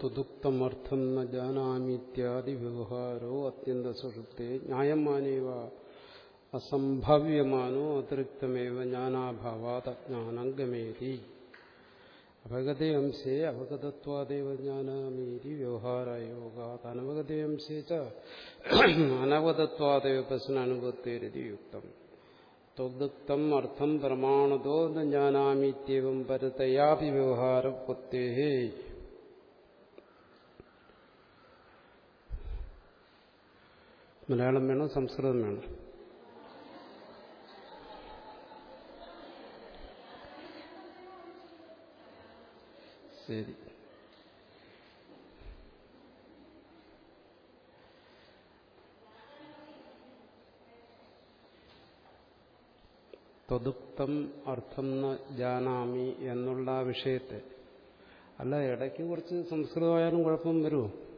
തുതുക്തമർത്ഥം ന ജാനാമിത്യാദി വ്യവഹാരോ അത്യന്ത സുഷുപ്തേ ന്യായമാനേവ അസംഭവ്യമാനോ അതിരിക്തമേവ ജ്ഞാനാഭാവാത് അജ്ഞാനം ഗമേതി അവഗതേ അംശേ അവഗതത്വാദേവ ജ്ഞാനാമീതി വ്യവഹാരയോഗാത് അനവഗതേ അംശേ ച അനവഗതത്വാദേവ പ്രശ്നാനുഭവത്തേരിതി യുക്തം. ത്വദുക്തം അർത്ഥം പ്രമാണതോ ജ്ഞാനാമീത്യവം വ്യവഹാരം വ്യവഹാരപത്തേ മലയാളം വേണോ സംസ്കൃതം വേണോ? ശരി. ത്വദുക്തം അർത്ഥം ജാനാമി എന്നുള്ള വിഷയത്തെ. അല്ല ഇടയ്ക്ക് കുറച്ച് സംസ്കൃതമായാലും കുഴപ്പം വരുമോ?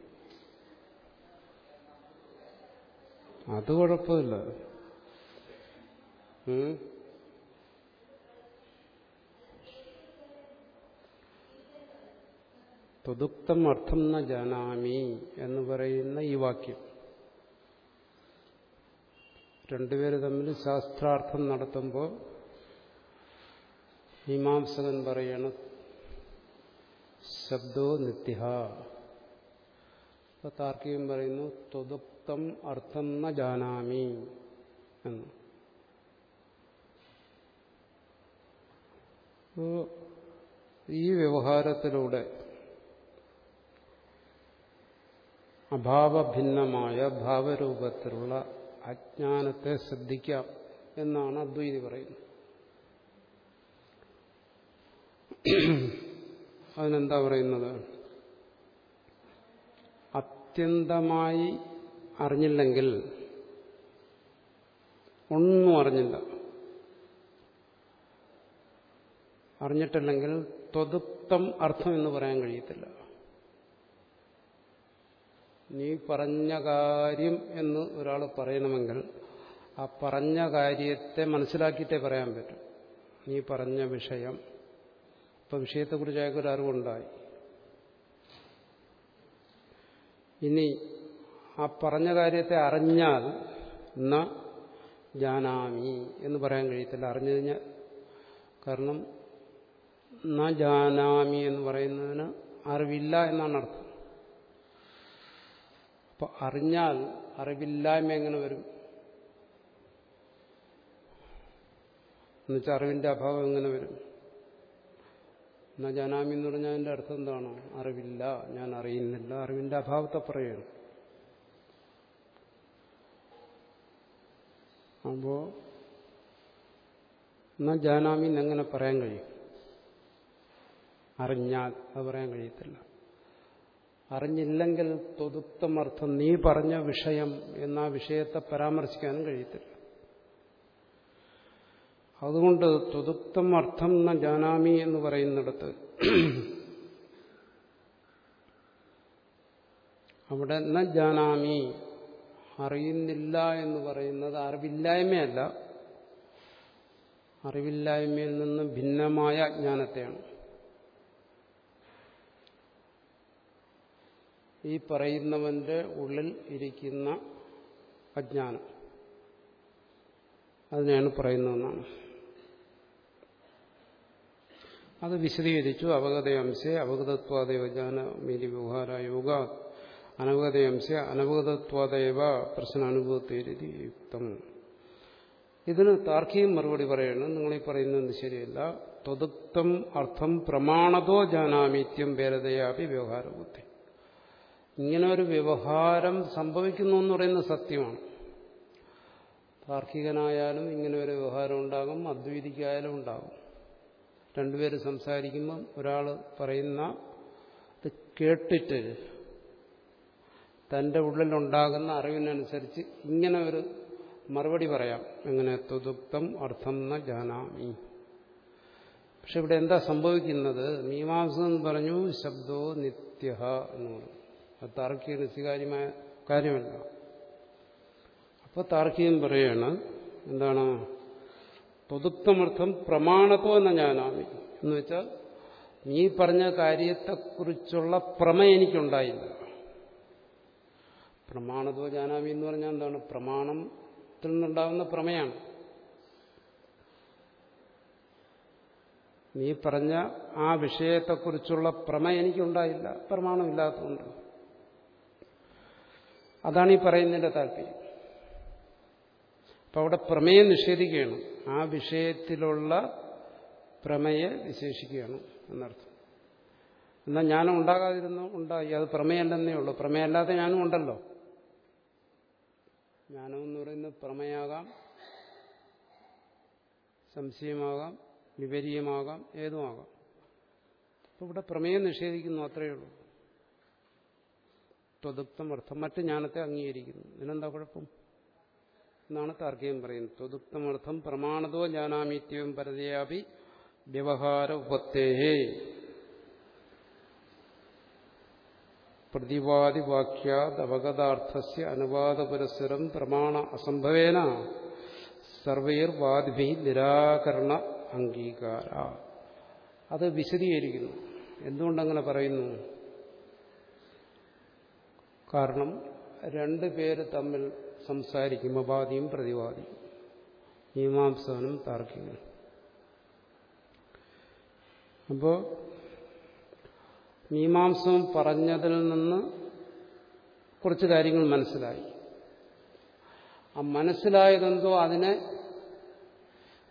അത് കുഴപ്പമില്ല. ഉം. ത്വദുക്തം അർത്ഥം ന ജാനാമി എന്ന് പറയുന്ന ഈ വാക്യം. രണ്ടുപേര് തമ്മിൽ ശാസ്ത്രാർത്ഥം നടത്തുമ്പോൾ മീമാംസകൻ പറയണ ശബ്ദോ നിത്യ താർക്കികം പറയുന്നു ത്വദുക്തം അർത്ഥം ന ജാനാമി എന്ന്. ഈ വ്യവഹാരത്തിലൂടെ അഭാവഭിന്നമായ ഭാവരൂപത്തിലുള്ള അജ്ഞാനത്തെ ശ്രദ്ധിക്കാം എന്നാണ് അദ്വൈതി പറയുന്നത്. അതിനെന്താ പറയുന്നത്? അത്യന്തമായി അറിഞ്ഞില്ലെങ്കിൽ ഒന്നും അറിഞ്ഞില്ല. അറിഞ്ഞിട്ടില്ലെങ്കിൽ ത്വതുക്തം അർത്ഥം എന്ന് പറയാൻ കഴിയത്തില്ല. നീ പറഞ്ഞ കാര്യം എന്ന് ഒരാൾ പറയണമെങ്കിൽ ആ പറഞ്ഞ കാര്യത്തെ മനസ്സിലാക്കിയിട്ടേ പറയാൻ പറ്റും. നീ പറഞ്ഞ വിഷയം. ഇപ്പൊ വിഷയത്തെക്കുറിച്ച് അയാൾക്കൊരു അറിവുണ്ടായി. ഇനി ആ പറഞ്ഞ കാര്യത്തെ അറിഞ്ഞാൽ ന ജാനാമി എന്ന് പറയാൻ കഴിയത്തില്ല. അറിഞ്ഞു കഴിഞ്ഞാൽ കാരണം ന ജാനാമി എന്ന് പറയുന്നതിന് അറിവില്ല എന്നാണ് അർത്ഥം. അപ്പൊ അറിഞ്ഞാൽ അറിവില്ലായ്മ എങ്ങനെ വരും? എന്നുവെച്ചാൽ അറിവിന്റെ അഭാവം എങ്ങനെ വരും? എന്നാ ജാനാമി എന്ന് പറഞ്ഞാൽ അതിന്റെ അർത്ഥം എന്താണ്? അറിവില്ല. ഞാൻ അറിയുന്നില്ല. അറിവിന്റെ അഭാവത്തെ പറയുകയാണ്. അപ്പോ എന്നാ ജാനാമി എങ്ങനെ പറയാൻ കഴിയും? അറിഞ്ഞാൽ അത് പറയാൻ കഴിയത്തില്ല. അറിഞ്ഞില്ലെങ്കിൽ തൊതുക്തമർത്ഥം നീ പറഞ്ഞ വിഷയം എന്ന വിഷയത്തെ പരാമർശിക്കാനും കഴിയത്തില്ല. അതുകൊണ്ട് തൊതുക്തം അർത്ഥം ന ജാനാമി എന്ന് പറയുന്നിടത്ത് അവിടെ ന ജാനാമി അറിയുന്നില്ല എന്ന് പറയുന്നത് അറിവില്ലായ്മയല്ല. അറിവില്ലായ്മയിൽ നിന്ന് ഭിന്നമായ അജ്ഞാനത്തെയാണ്. ഈ പറയുന്നവന്റെ ഉള്ളിൽ ഇരിക്കുന്ന അജ്ഞാനം. അതിനെയാണ് പറയുന്നതെന്നാണ്. അത് വിശദീകരിച്ചു. അവഗതയംശേ അവഗതത്വാദൈവ ജ്ഞാനമീതി വ്യവഹാര യോഗ അനവഗതയംശ പ്രശ്ന അനുഭവത്തിരുതി യുക്തം ഇതിന് താർക്കികം മറുപടി പറയണം. നിങ്ങളീ പറയുന്നത് ശരിയല്ല? ത്വതുക്തം അർത്ഥം പ്രമാണതോ ജാനാമിത്യം ഭേദതയാപി വ്യവഹാരബുദ്ധി. ഇങ്ങനെ ഒരു വ്യവഹാരം സംഭവിക്കുന്നു എന്ന് പറയുന്ന സത്യമാണ്. താർക്കികനായാലും ഇങ്ങനെ ഒരു വ്യവഹാരം ഉണ്ടാകും അദ്വൈതിക്കായാലും ഉണ്ടാകും. രണ്ടുപേര് സംസാരിക്കുമ്പം ഒരാൾ പറയുന്ന കേട്ടിട്ട് തന്റെ ഉള്ളിലുണ്ടാകുന്ന അറിവിനനുസരിച്ച് ഇങ്ങനെ ഒരു മറുപടി പറയാം. എങ്ങനെ? തുതുക്തം അർത്ഥം ന ജാനാമി. പക്ഷെ ഇവിടെ എന്താ സംഭവിക്കുന്നത്? മീമാംസം പറഞ്ഞു ശബ്ദോ നിത്യ എന്ന് പറഞ്ഞു. അത് താർക്കികന് സ്വീകാര്യമായ കാര്യമല്ല. അപ്പോൾ താർക്കികം പറയാണ് എന്താണ്? തൊതുക്തമർത്ഥം പ്രമാണത്തോ എന്ന ഞാനാമി എന്ന് വെച്ചാൽ നീ പറഞ്ഞ കാര്യത്തെക്കുറിച്ചുള്ള പ്രമ എനിക്കുണ്ടായില്ല. പ്രമാണതോ ജാനാമി എന്ന് പറഞ്ഞാൽ എന്താണ്? പ്രമാണത്തിൽ നിന്നുണ്ടാകുന്ന പ്രമേയാണ്. നീ പറഞ്ഞ ആ വിഷയത്തെക്കുറിച്ചുള്ള പ്രമ എനിക്കുണ്ടായില്ല. പ്രമാണമില്ലാത്തതുകൊണ്ട്. അതാണ് ഈ പറയുന്നതിന്റെ താല്പര്യം. അപ്പൊ അവിടെ പ്രമേയം നിഷേധിക്കുകയാണ്. ആ വിഷയത്തിലുള്ള പ്രമേയെ വിശേഷിക്കുകയാണ് എന്നർത്ഥം. എന്നാൽ ഞാനും ഉണ്ടാകാതിരുന്നു ഉണ്ടായി. അത് പ്രമേയല്ലെന്നേ ഉള്ളൂ. പ്രമേയമല്ലാതെ ഞാനും ഉണ്ടല്ലോ. ജ്ഞാനം എന്ന് പറയുന്നത് പ്രമേയാകാം സംശയമാകാം വിപരീയമാകാം ഏതുമാകാം. അപ്പൊ ഇവിടെ പ്രമേയം നിഷേധിക്കുന്നു അത്രയേ ഉള്ളൂ. ത്വദുക്തം അർത്ഥം മറ്റ് ജ്ഞാനത്തെ അംഗീകരിക്കുന്നു. ഇതിനെന്താ കുഴപ്പം? എന്നാണ് താർക്കികം പറയുന്നത്. ത്വദുക്തം അർത്ഥം പ്രമാണതോ ജ്ഞാനാമിത്യവും പരതയാപി വ്യവഹാര ഉപത്തേഹേ. പ്രതിവാദിവാക്യാത് അവഗതാർത്ഥസ്യ അനുവാദപുരസ്സരം പ്രമാണ അസംഭവേന. സർവൈർ വാദിഭി നിരാകരണ അംഗീകാര. അത് വിശദീകരിക്കുന്നു. എന്തുകൊണ്ടങ്ങനെ പറയുന്നു? കാരണം രണ്ടു പേര് തമ്മിൽ സംസാരിക്കും അപാദിയും പ്രതിവാദിയും. മീമാംസവനും താർക്കികനും അപ്പോൾ മീമാംസം പറഞ്ഞതിൽ നിന്ന് കുറച്ച് കാര്യങ്ങൾ മനസ്സിലായി. ആ മനസ്സിലായതെന്തോ അതിനെ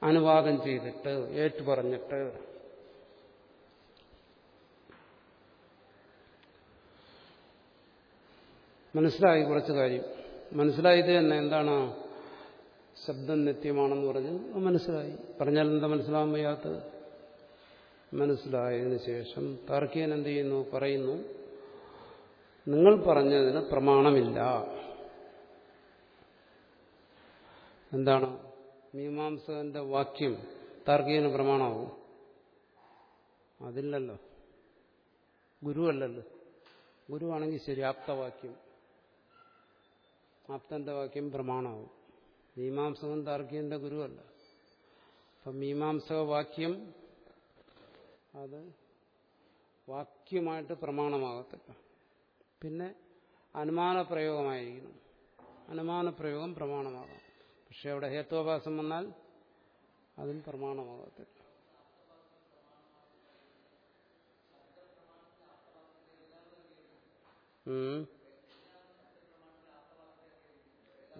അനുവാദം ചെയ്തിട്ട് ഏറ്റുപറഞ്ഞിട്ട്. മനസ്സിലായി കുറച്ച് കാര്യം. മനസ്സിലായത് തന്നെ എന്താണ്? ശബ്ദം നിത്യമാണെന്ന് പറഞ്ഞ്. മനസ്സിലായി. പറഞ്ഞാൽ എന്താ മനസ്സിലാവാൻ വയ്യാത്തത്? മനസ്സിലായതിനു ശേഷം താർക്കികൻ എന്ത് ചെയ്യുന്നു? പറയുന്നു നിങ്ങൾ പറഞ്ഞതിന് പ്രമാണമില്ല. എന്താണ്? മീമാംസകന്റെ വാക്യം താർക്കികന് പ്രമാണമാവും. അതില്ലല്ലോ. ഗുരുവല്ലല്ലോ ഗുരുവാണെങ്കിൽ ശരി ആപ്തവാക്യം ആപ്തന്റെ വാക്യം പ്രമാണമാവും. മീമാംസകൻ താർക്കികന്റെ ഗുരുവല്ല അപ്പം മീമാംസക വാക്യം അത് വാക്യമായിട്ട് പ്രമാണമാകത്തില്ല. പിന്നെ അനുമാന പ്രയോഗമായിരിക്കണം അനുമാന പ്രയോഗം പ്രമാണമാകാം. പക്ഷെ അവിടെ ഹേത്വാഭാസം വന്നാൽ അതും പ്രമാണമാകത്തില്ല.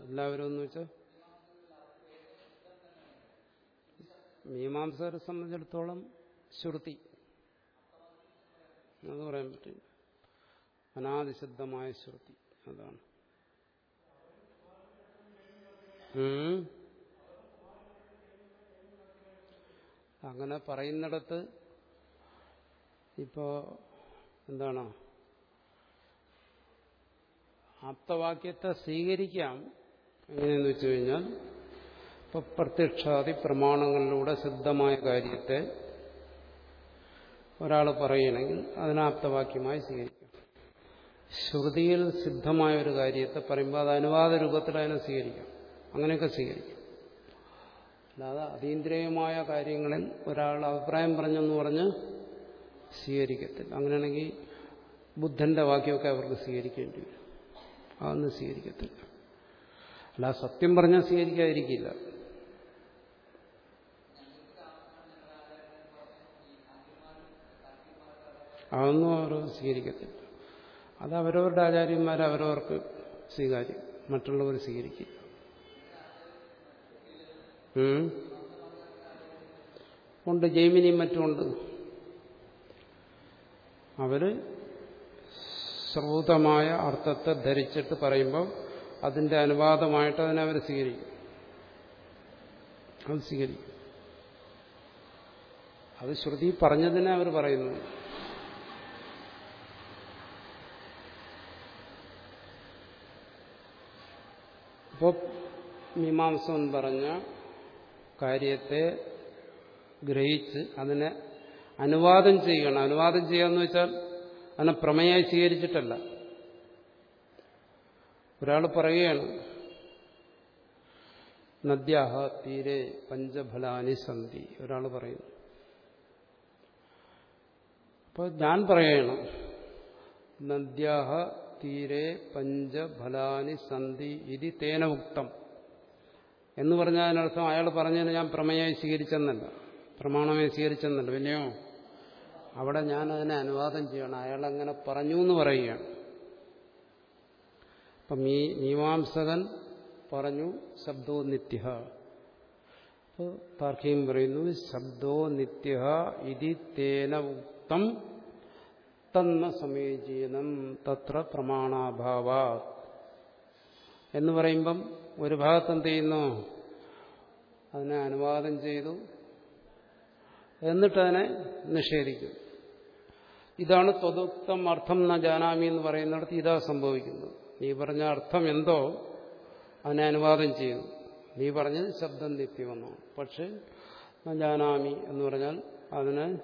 എല്ലാവരും എന്ന് വെച്ചാൽ മീമാംസകരെ സംബന്ധിച്ചിടത്തോളം ശ്രുതി. അത് പറയാൻ പറ്റും. അനാദിശുദ്ധമായ ശ്രുതി. അതാണ്. അങ്ങനെ പറയുന്നിടത്ത് ഇപ്പോ എന്താണ്? ആപ്തവാക്യത്തെ സ്വീകരിക്കാം. എങ്ങനെയെന്ന് വെച്ചു കഴിഞ്ഞാൽ ഇപ്പൊ പ്രത്യക്ഷാദി പ്രമാണങ്ങളിലൂടെ സിദ്ധമായ കാര്യത്തെ ഒരാൾ പറയണമെങ്കിൽ അതിനാപ്തവാക്യമായി സ്വീകരിക്കാം. ശ്രുതിയിൽ സിദ്ധമായ ഒരു കാര്യത്തെ പറയുമ്പോൾ അത് അനുവാദ രൂപത്തിൽ അതിനെ സ്വീകരിക്കാം. അങ്ങനെയൊക്കെ സ്വീകരിക്കാം. അല്ലാതെ അതീന്ദ്രിയമായ കാര്യങ്ങളിൽ ഒരാൾ അഭിപ്രായം പറഞ്ഞെന്ന് പറഞ്ഞ് സ്വീകരിക്കത്തില്ല. അങ്ങനെയാണെങ്കിൽ ബുദ്ധന്റെ വാക്യമൊക്കെ അവർക്ക് സ്വീകരിക്കേണ്ടി വരും. അതൊന്നും സ്വീകരിക്കത്തില്ല. അല്ല സത്യം പറഞ്ഞാൽ സ്വീകരിക്കാതിരിക്കില്ല. അതൊന്നും അവർ സ്വീകരിക്കത്തില്ല. അത് അവരവരുടെ ആചാര്യന്മാർ അവരവർക്ക് സ്വീകാര്യം മറ്റുള്ളവർ സ്വീകരിക്കില്ല ഉണ്ട് ജൈമിനിയും മറ്റുമുണ്ട് അവർ ശ്രൂതമായ അർത്ഥത്തെ ധരിച്ചിട്ട് പറയുമ്പോൾ അതിന്റെ അനുവാദമായിട്ട് അതിനെ അവർ സ്വീകരിക്കും. അത് സ്വീകരിക്കും. അത് ശ്രുതി പറഞ്ഞതിനെ അവർ പറയുന്നു. അപ്പോൾ മീമാംസൻ പറഞ്ഞ കാര്യത്തെ ഗ്രഹിച്ച് അതിനെ അനുവാദം ചെയ്യണം. അനുവാദം ചെയ്യാന്ന് വെച്ചാൽ അതിനെ പ്രമേയായി സ്വീകരിച്ചിട്ടല്ല. ഒരാൾ പറയുകയാണ് നദ്യാഹ തീരെ പഞ്ചഫലാനി സന്ധി ഒരാൾ പറയുന്നു. അപ്പോൾ ഞാൻ പറയണം നദ്യാഹ തീരെ പഞ്ചഫലാനി സന്ധി ഇതി തേന ഉക്തം. എന്ന് പറഞ്ഞാൽ അതിനർത്ഥം അയാൾ പറഞ്ഞതിന് ഞാൻ പ്രമേയമായി സ്വീകരിച്ചെന്നല്ല. പ്രമാണമായി സ്വീകരിച്ചെന്നല്ല. പിന്നെയോ? അവിടെ ഞാൻ അതിനെ അനുവാദം ചെയ്യണം അയാൾ അങ്ങനെ പറഞ്ഞു എന്ന് പറയുകയാണ്. അപ്പം മീ മീമാംസകൻ പറഞ്ഞു ശബ്ദോ നിത്യ അപ്പോൾ താർക്കികം പറയുന്നു ശബ്ദോ നിത്യ ഇതി തേന ഉക്തം തന്ന സമീചീനം തത്ര പ്രമാണാഭാവ എന്ന് പറയുമ്പം ഒരു ഭാഗത്ത് എന്ത് ചെയ്യുന്നു? അതിനെ അനുവാദം ചെയ്തു. എന്നിട്ടതിനെ നിഷേധിക്കും. ഇതാണ് ത്വതുക്തം അർത്ഥം ന ജാനാമി എന്ന് പറയുന്നിടത്ത് ഇതാ സംഭവിക്കുന്നത് നീ പറഞ്ഞ അർത്ഥം എന്തോ അതിനെ അനുവാദം ചെയ്തു. നീ പറഞ്ഞത് ശബ്ദം നിത്യമെന്നാണ് പക്ഷെ ജാനാമി എന്ന് പറഞ്ഞാൽ അതിന്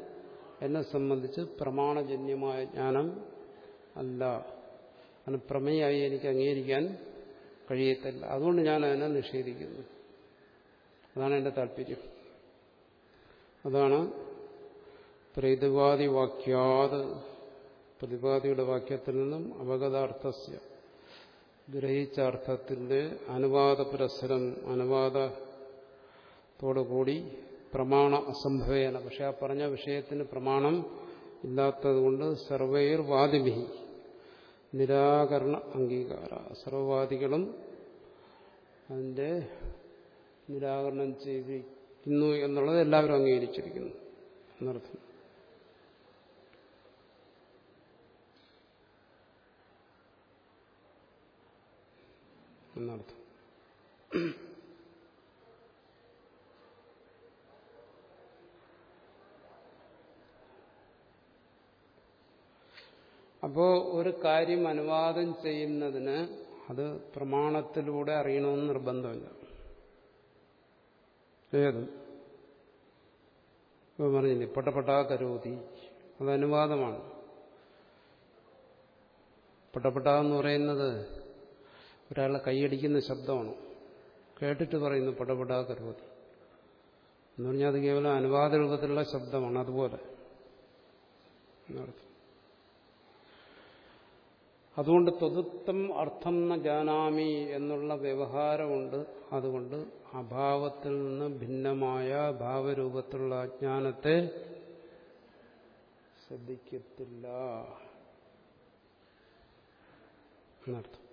എന്നെ സംബന്ധിച്ച് പ്രമാണജന്യമായ ജ്ഞാനം അല്ല. അതിന് പ്രമേയായി എനിക്ക് അംഗീകരിക്കാൻ കഴിയത്തില്ല. അതുകൊണ്ട് ഞാൻ അതിനെ നിഷേധിക്കുന്നു. അതാണ് എന്റെ താല്പര്യം. അതാണ് പ്രതിപാതി വാക്യാത് പ്രതിപാതിയുടെ വാക്യത്തിൽ നിന്നും അവഗതാർത്ഥസ്യ. ഗ്രഹിച്ച അർത്ഥത്തിന്റെ അനുവാദ പുരസ്സരം അനുവാദത്തോടുകൂടി പ്രമാണ അസംഭവേന. പക്ഷെ ആ പറഞ്ഞ വിഷയത്തിന് പ്രമാണം ഇല്ലാത്തതുകൊണ്ട് സർവൈർ വാദിമിഹി നിരാകരണ അംഗീകാര. സർവവാദികളും അതിന്റെ നിരാകരണം ചെയ്തിരിക്കുന്നു എന്നുള്ളത് എല്ലാവരും അംഗീകരിച്ചിരിക്കുന്നു. എന്നർത്ഥം. എന്നർത്ഥം. അപ്പോ ഒരു കാര്യം അനുവാദം ചെയ്യുന്നതിന് അത് പ്രമാണത്തിലൂടെ അറിയണമെന്ന് നിർബന്ധമില്ല. ഏത്? ഇപ്പൊ പറഞ്ഞില്ലേ പട്ടപട്ടാ കരോതി. അത് അനുവാദമാണ്. പട്ടപട്ട എന്ന് പറയുന്നത് ഒരാളെ കൈയടിക്കുന്ന ശബ്ദമാണ്. കേട്ടിട്ട് പറയുന്നു പടപടാ കരോതി. എന്ന് പറഞ്ഞാൽ അത് കേവലം അനുവാദ രൂപത്തിലുള്ള ശബ്ദമാണ് അതുപോലെ. എന്നർത്ഥം. അതുകൊണ്ട് ത്വതുത്വം അർത്ഥം ന ജാനാമി എന്നുള്ള വ്യവഹാരമുണ്ട്. അതുകൊണ്ട് അഭാവത്തിൽ നിന്ന് ഭിന്നമായ ഭാവരൂപത്തിലുള്ള അജ്ഞാനത്തെ ശ്രദ്ധിക്കത്തില്ല. എന്നർത്ഥം.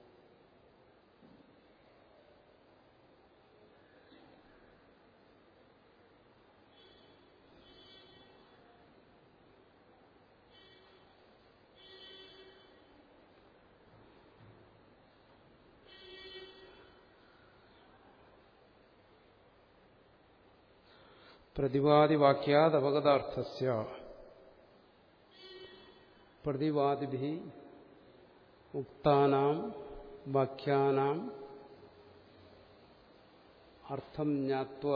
പ്രതിവാദിവാക്യാത് അപഗതാർത്ഥസ്യ പ്രതിവാദിഭി ഉക്താനാം വാക്യാനാം അർത്ഥം ജ്ഞാത്വ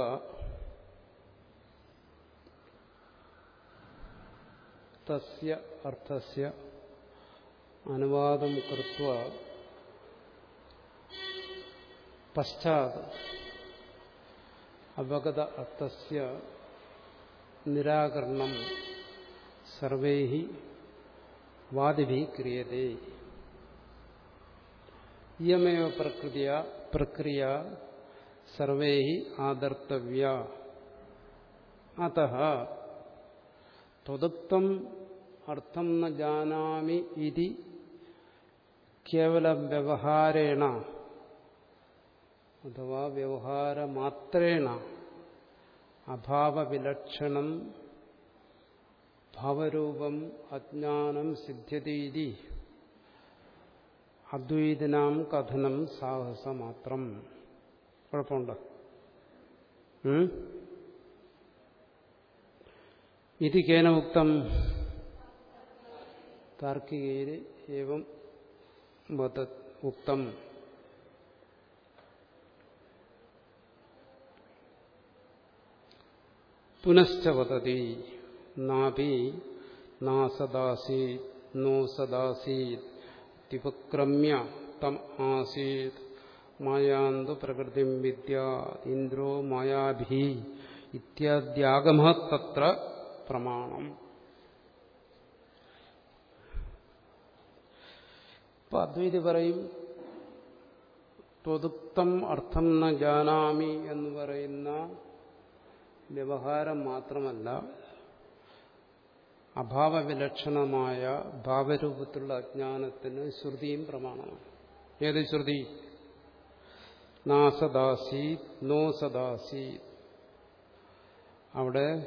തസ്യ അർത്ഥസ്യ അനുവാദം കൃത്വ പശ്ചാത് അപഗത അർത്ഥസ്യ നിരാകരണം സർവൈ വാദിഭി ക്രിയതേ ഇയമേവ പ്രകൃതിയ പ്രക്രിയ സർവൈ ആദർത്തവ്യ. അത ത്വദുക്തം അർത്ഥം ന ജാനാമി ഇതി കേവല വ്യവഹാരേണ അഥവാ വ്യവഹാരമാത്രേണ അഭാവവിലക്ഷണം ഭാവരൂപം അജ്ഞാനം സിദ്ധ്യതീതി അദ്വൈതനാം കഥനം സാഹസമാത്രം. കുഴപ്പമുണ്ടോ? ഇത് കേന ഉക്തം. താർക്കികയിൽ ഏവം വദ ഉക്തം. പുനശ്ച വതതി. നാഭി. നാ സദാസീത്. നോ സദാസീത്. തിപക്രമ്യ തം ആസീത്. മായാന്തു പ്രകൃതി വിദ്യ. ഇന്ദ്രോ മായാഭി. ഇത്യാദ്യാഗമ തത്ര പ്രമാണം ഇപ്പൊ അദ്വൈതി പറയും ത്വതുക്തം അർത്ഥം ന ജാനാമി എന്ന് പറയുന്ന വ്യവഹാരം മാത്രമല്ല അഭാവ വിലക്ഷണമായ ഭാവരൂപത്തിലുള്ള അജ്ഞാനത്തിന് ശ്രുതിയും പ്രമാണമാണ്. ഏത് ശ്രുതി? നാസദാസി നോ സദാസി. അവിടെ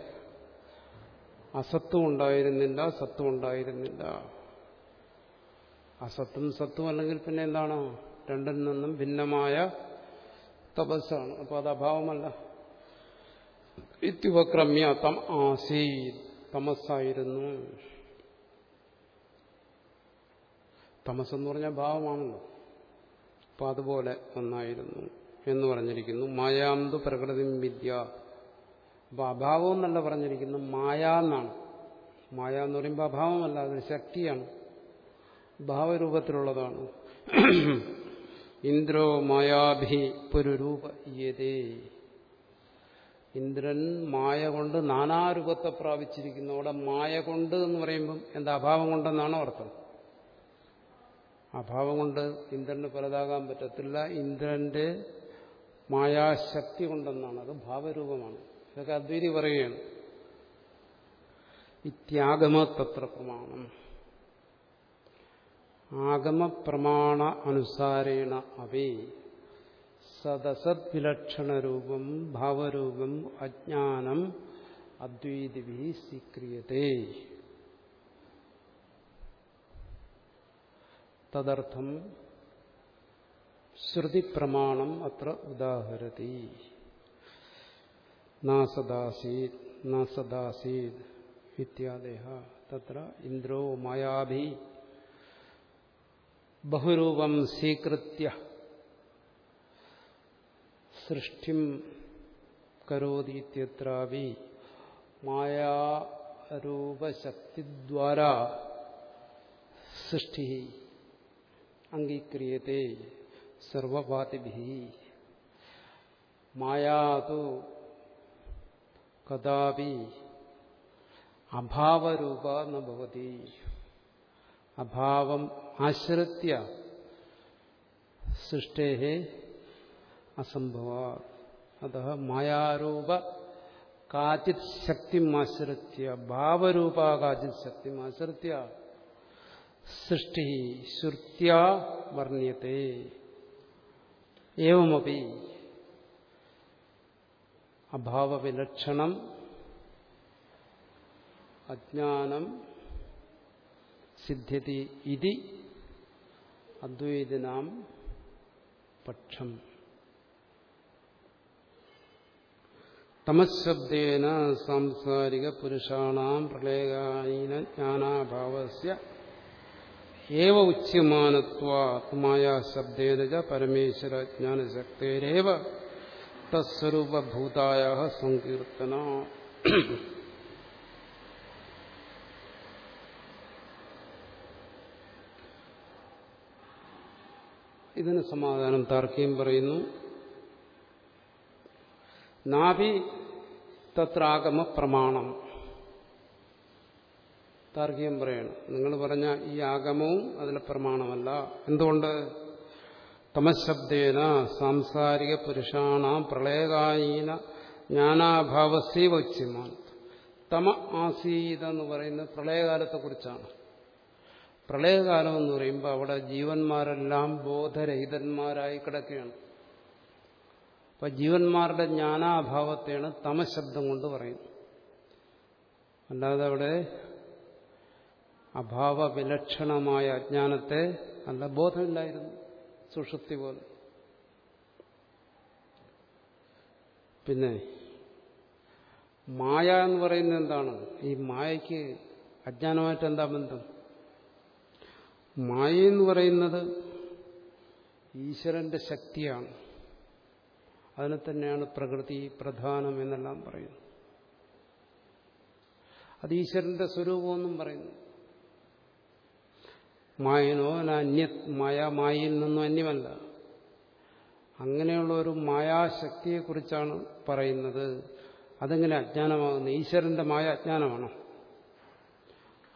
അസത്വം ഉണ്ടായിരുന്നില്ല സത്വം ഉണ്ടായിരുന്നില്ല. അസത്വം സത്വം അല്ലെങ്കിൽ പിന്നെ എന്താണ്? രണ്ടിൽ നിന്നും ഭിന്നമായ തപസ്സാണ്. അപ്പോൾ അത് അഭാവമല്ല. ഇത്യുപക്രമ്യ തം ആസീ തമസ്സായിരുന്നു തമസ്സെന്ന് പറഞ്ഞാൽ ഭാവമാണല്ലോ. അപ്പൊ അതുപോലെ ഒന്നായിരുന്നു എന്ന് പറഞ്ഞിരിക്കുന്നു. മായാന്തു പ്രകൃതി വിദ്യ. അപ്പൊ അഭാവം എന്നല്ല പറഞ്ഞിരിക്കുന്നു. മായ എന്നാണ്. മായ എന്ന് പറയുമ്പോൾ അഭാവമല്ല അതൊരു ശക്തിയാണ്. ഭാവരൂപത്തിലുള്ളതാണ്. ഇന്ദ്രോ മായാഭി പുരുരൂപ ഇന്ദ്രൻ മായ കൊണ്ട് നാനാരൂപത്തെ പ്രാപിച്ചിരിക്കുന്നു അവിടെ മായ കൊണ്ട് എന്ന് പറയുമ്പം എന്താ അഭാവം കൊണ്ടെന്നാണോ അർത്ഥം? അഭാവം കൊണ്ട് ഇന്ദ്രന് പലതാകാൻ പറ്റത്തില്ല. ഇന്ദ്രന്റെ മായാശക്തി കൊണ്ടെന്നാണ്. അത് ഭാവരൂപമാണ്. ഇതൊക്കെ അദ്വൈതി പറയുകയാണ്. ഇത്യാഗമ തത്ര പ്രമാണം. ആഗമപ്രമാണ അനുസാരേണ അവേ സദസദ്വിലക്ഷണരൂപം ഭാവരൂപം അജ്ഞാനം അദ്വൈതിഭി സ്വീക്രിയത്തെ. തദർത്ഥം ശ്രുതിപ്രമാണം അത്ര ഉദാഹരതി. നാസദാസീത് നാസദാസീത് ഇത്യാദയ തത്ര ഇന്ദ്രോ മായാഭി. ബഹുരൂപം സ്വീകൃത്യ സൃഷ്ടിം കരോതീത്യത്രാവി മായാരൂപശക്തിദ്വാരാ സൃഷ്ടി അംഗീക്രിയത്തെ സർവപാതിഭി. മായാതു കഥാപി അഭാവരൂപ നവതി അഭാവം ആശ്രിത്യ സൃഷ്ടേ അസംഭവ അത മായാരൂപ കാചിത് ശക്തി ആശ്രിത്യ ഭാവരൂപ കാചിത് ശക്തി ആശ്രിത്യ. സൃഷ്ടി ശ്രുത്യ വർണ്യത്തെ. ഏവമപി അഭാവവിലക്ഷണം അജ്ഞാനം സിദ്ധ്യതി ഇതി അദ്വൈതിനാം പക്ഷം. തമശബ്ദേന സാംസാരിക പുരുഷാണാം പ്രളയകാലീന ജ്ഞാനാഭാവസ്യ ഏവ ഉച്യമാനത്വാത് മായാശബ്ദേന ച പരമേശ്വര ജ്ഞാനശക്തേരേവ തസ്വരൂപഭൂതായ സങ്കീർത്തന. ഇതിന് സമാധാനം താർക്കിയും പറയുന്നു. നാഭി തത്രാഗമ പ്രമാണം താർക്കികം പറയണം. നിങ്ങൾ പറഞ്ഞ ഈ ആഗമവും അതിലെ പ്രമാണമല്ല. എന്തുകൊണ്ട്? തമശബ്ദേന സാംസാരിക പുരുഷാണ പ്രളയകാലീന ജ്ഞാനാഭാവസ്യ വക്ഷ്യമാണ് തമ ആസീത എന്ന് പറയുന്നത് പ്രളയകാലത്തെക്കുറിച്ചാണ്. പ്രളയകാലം എന്ന് പറയുമ്പോൾ അവിടെ ജീവന്മാരെല്ലാം ബോധരഹിതന്മാരായി കിടക്കുകയാണ്. അപ്പൊ ജീവന്മാരുടെ ജ്ഞാനാഭാവത്തെയാണ് തമശബ്ദം കൊണ്ട് പറയുന്നത്. അല്ലാതെ അവിടെ അഭാവ അഭാവവിലക്ഷണമായ അജ്ഞാനത്തെ നല്ല ബോധമില്ലായിരുന്നു സുഷുപ്തി പോലെ. പിന്നെ മായ എന്ന് പറയുന്നത് എന്താണ്? ഈ മായയ്ക്ക് അജ്ഞാനമായിട്ട് എന്താ ബന്ധം? മായ എന്ന് പറയുന്നത് ഈശ്വരന്റെ ശക്തിയാണ്. അതിനെ തന്നെയാണ് പ്രകൃതി പ്രധാനം എന്നെല്ലാം പറയുന്നു. അത് ഈശ്വരന്റെ സ്വരൂപമെന്നും പറയുന്നു. മായനോ അന്യ മായ മായയിൽ നിന്നും അന്യമല്ല. അങ്ങനെയുള്ള ഒരു മായാശക്തിയെക്കുറിച്ചാണ് പറയുന്നത്. അതെങ്ങനെ അജ്ഞാനമാകുന്നത് ഈശ്വരന്റെ മായ അജ്ഞാനമാണോ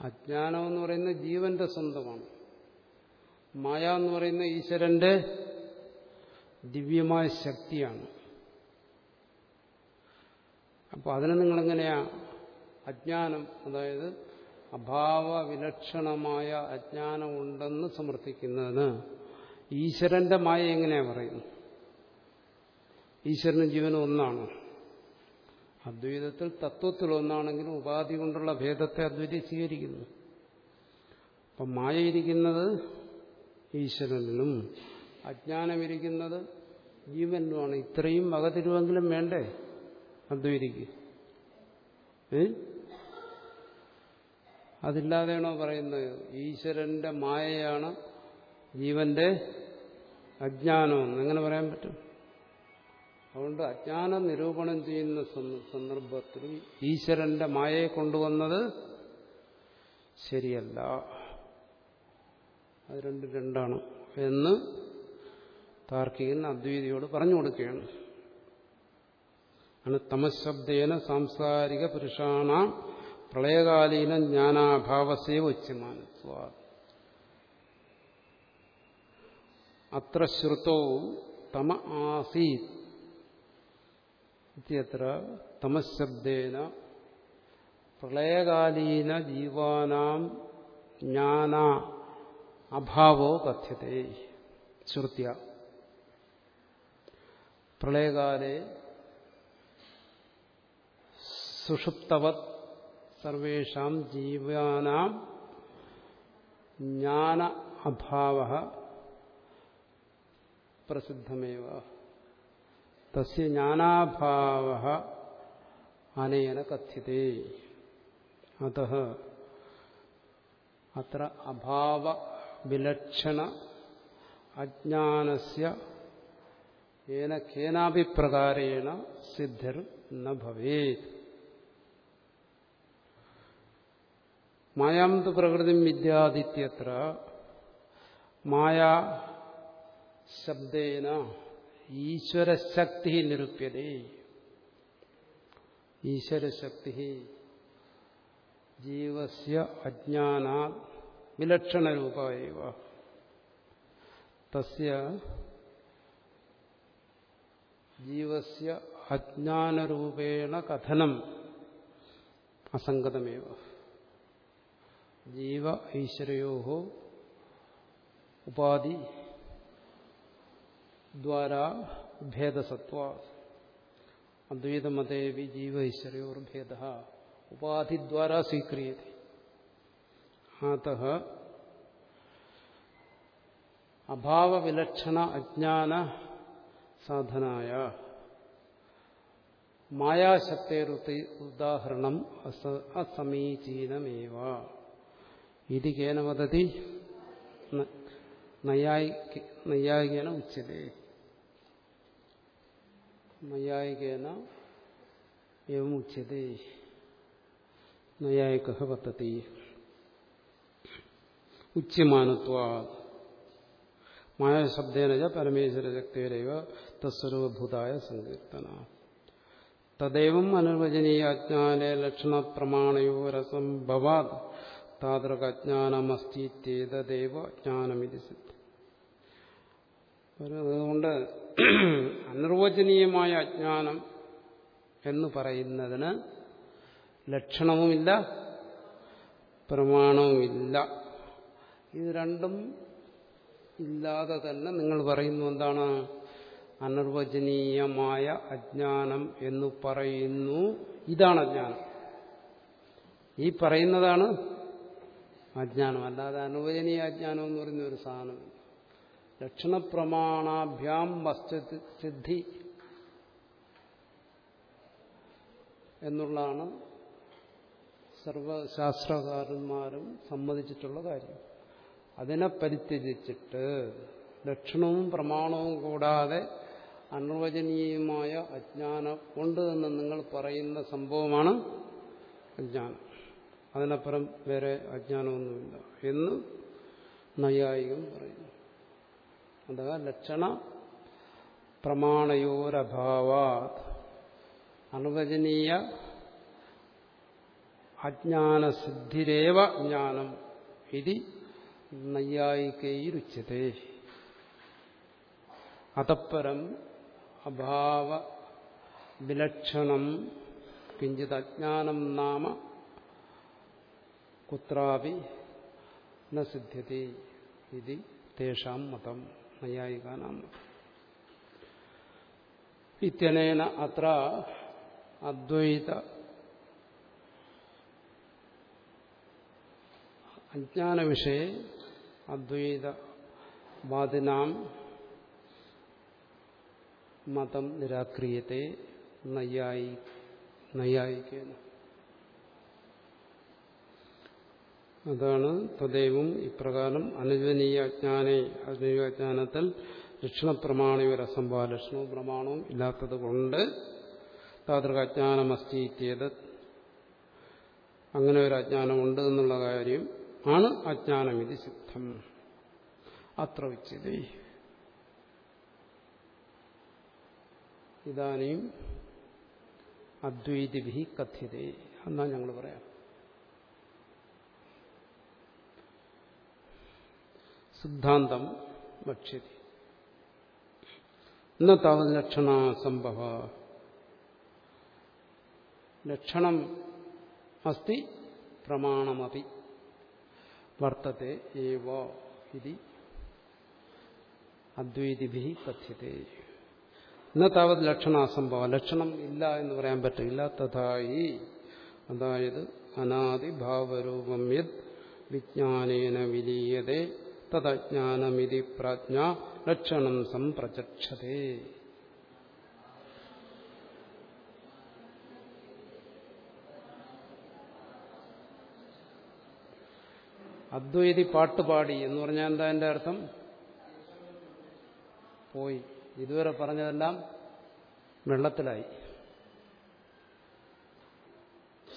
അജ്ഞാനം എന്ന് പറയുന്നത് ജീവന്റെ സ്വന്തമാണ്. മായ എന്ന് പറയുന്ന ഈശ്വരന്റെ ദിവ്യമായ ശക്തിയാണ്. അപ്പോൾ അതിനെ നിങ്ങളെങ്ങനെയാ? അജ്ഞാനം അതായത് അഭാവ വിലക്ഷണമായ അജ്ഞാനം ഉണ്ടെന്ന് സമർത്ഥിക്കുന്നതിന് ഈശ്വരന്റെ മായ എങ്ങനെയാ പറയുന്നത്? ഈശ്വരനും ജീവനും ഒന്നാണ്. അദ്വൈതത്തിൽ തത്വത്തിൽ ഒന്നാണെങ്കിലും ഉപാധി കൊണ്ടുള്ള ഭേദത്തെ അദ്വൈതി സ്വീകരിക്കുന്നു. അപ്പം മായ ഇരിക്കുന്നത് ഈശ്വരനിലും അജ്ഞാനമിരിക്കുന്നത് ജീവനുമാണ്. ഇത്രയും വകതിരുവെങ്കിലും വേണ്ടേ? അദ്വൈതിക്ക്. അതില്ലാതെയാണോ പറയുന്നത്? ഈശ്വരന്റെ മായയാണ് ജീവന്റെ അജ്ഞാനമെന്ന് എങ്ങനെ പറയാൻ പറ്റും? അതുകൊണ്ട് അജ്ഞാന നിരൂപണം ചെയ്യുന്ന സന്ദർഭത്തിൽ ഈശ്വരന്റെ മായയെ കൊണ്ടുവന്നത് ശരിയല്ല. അത് രണ്ടും രണ്ടാണ്. എന്ന് താർക്കികൻ അദ്വൈതിയോട് പറഞ്ഞു കൊടുക്കുകയാണ്. ആണ് തമശബ്ദേന സാംസാരിക പുരുഷാണ പ്രളയകാലീന ജ്ഞാനാഭാവസേ ഉച്ചമാനത്വ അത്ര ശ്രുതോ തമ ആസീത്. ഇത്യത്ര തമശബ്ദേന പ്രളയകാലീന ജീവാനാം ജ്ഞാന അഭാവോ കഥ്യത്തെ ശ്രുത്യ. പ്രളയകാലെ സുഷുപ്തവത് സർവേഷാം ജീവാനാം ജ്ഞാന അഭാവ പ്രസിദ്ധമേവ. തസ്യ ജ്ഞാനാഭാവ അനേന കഥ്യത്തെ. അത അത്ര അഭാവ വിലക്ഷണ അജ്ഞാനസ്യ ഏന കേനാപി സിദ്ധർ ന ഭവേത്. മായാം തു പ്രകൃതി വിദ്യാദിത്യത്ര മായാ ശബ്ദേന ഈശ്വരശക്തി നിരൂപ്യത. ഈശ്വരശക്തി ജീവസ്യ അജ്ഞാന വിലക്ഷണരൂപ തസ്യ ജീവസ്യ അജ്ഞാനരൂപേണ കഥനം. അസംഗതമേവ. ജീവ ഈശ്വരയോ ഉപാധി ദ്വാരാ ഭേദസത്വ. അദ്വൈതമതേവി ജീവ ഈശ്വരയോർഭേദ ഉപാധിദ്വാരാ സ്വീക്രിയത്തെ. അത അഭാവവിലക്ഷണ അജ്ഞാന സാധനായ മായാശക്തേരുത്തി ഉദാഹരണം അസമീചീനമേവ. ഇത് കേന വദതി നൈയായികേന ഉച്ചതേ നൈയായികേന എവം ഉച്ചതേ നൈയായിക വർത്തതി ഉച്യമാനത്വ മായാശബ്ദേന പരമേശ്വരശക്തിരൈവ തസ്വരൂപഭൂതായ സങ്കീർത്തന തദൈവം അനുവചനീയ അജ്ഞാനെ ലക്ഷണപ്രമാണയോരസംഭവാത് താതൃകജ്ഞാനമസ്തിത്യേതദേവ അജ്ഞാനമിതി സിദ്ധി അതുകൊണ്ട് അനിർവചനീയമായ അജ്ഞാനം എന്ന് പറയുന്നതിന് ലക്ഷണവുമില്ല പ്രമാണവുമില്ല. ഇത് രണ്ടും ഇല്ലാതെ തന്നെ നിങ്ങൾ പറയുന്നു എന്താണ്? അനിർവചനീയമായ അജ്ഞാനം എന്ന് പറയുന്നു. ഇതാണ് അജ്ഞാനം. ഈ പറയുന്നതാണ് അജ്ഞാനം. അല്ലാതെ അനുവചനീയ അജ്ഞാനം എന്ന് പറയുന്ന ഒരു സാധനം ലക്ഷണപ്രമാണാഭ്യാം വസ്തുസിദ്ധി എന്നുള്ളതാണ് സർവശാസ്ത്രകാരന്മാരും സമ്മതിച്ചിട്ടുള്ള കാര്യം. അതിനെ പരിത്യജിച്ചിട്ട് ലക്ഷണവും പ്രമാണവും കൂടാതെ അനിർവചനീയമായ അജ്ഞാനം കൊണ്ട് തന്നെ നിങ്ങൾ പറയുന്ന സംഭവമാണ് അജ്ഞാനം. അതിനപ്പുറം വേറെ അജ്ഞാനമൊന്നുമില്ല എന്ന് നൈയായികം പറയുന്നു. അഥവാ ലക്ഷണ പ്രമാണയോരഭാവാ അനുവചനീയ അജ്ഞാനസിദ്ധിരേവ ജ്ഞാനം. ഇതി നൈയായികൈരുച്യത്തെ അതപ്പരം അഭാവ വിലക്ഷണം കിഞ്ചിത് അജ്ഞാനം നാമ കുത്രാപി ന സിദ്ധ്യത്തെ ഇത് തേഷാം മതം നൈയായികാനാം ഇത്യനേന അത്ര അദ്വൈത അജ്ഞാനവിഷയെ അദ്വൈത വാദിനാം മതം നിരാക്രിയത്തെ നയ്യായി നയ്യായിക്കുന്നു അതാണ് തദൈവം ഇപ്രകാരം അനുജനീയ അജ്ഞാനെ അനുജനീയ അജ്ഞാനത്തിൽ ലക്ഷണപ്രമാണിവർ അസംഭവ ലക്ഷണവും പ്രമാണവും ഇല്ലാത്തത് കൊണ്ട് താതൃക അജ്ഞാനമസ്തീത്യത് അങ്ങനെ ഒരു അജ്ഞാനമുണ്ട് എന്നുള്ള കാര്യം ആണ് അജ്ഞാനം സിദ്ധം. അത്ര ഉച്ചത്. ഇതാനും അദ്വൈതിഭി കഥ്യത എന്നാ ഞങ്ങൾ പറയാം. സിദ്ധാന്തം ഭക്ഷ്യതി ഇന്ന താവത് ലക്ഷണ സംഭവ. ലക്ഷണം അസ്തി പ്രമാണമപി. വർത്തത്തെ ഏവ ഇതി അദ്വൈതിഭി കഥ്യത്തെ ഇന്നത്താവത് താവത് ലക്ഷണാസംഭവ ലക്ഷണം ഇല്ല എന്ന് പറയാൻ പറ്റില്ല। തഥായി അതായത് അനാദിഭാവരൂപം യത് വിജ്ഞാനേന വിലീയതേ തദജ്ഞാനമിതി പ്രാജ്ഞ ലക്ഷണം സംപ്രചക്ഷതേ। അദ്വൈതി പാട്ടുപാടി എന്ന് പറഞ്ഞാൽ എന്താ എന്റെ അർത്ഥം? പോയി. ഇതുവരെ പറഞ്ഞതെല്ലാം വെള്ളത്തിലായി.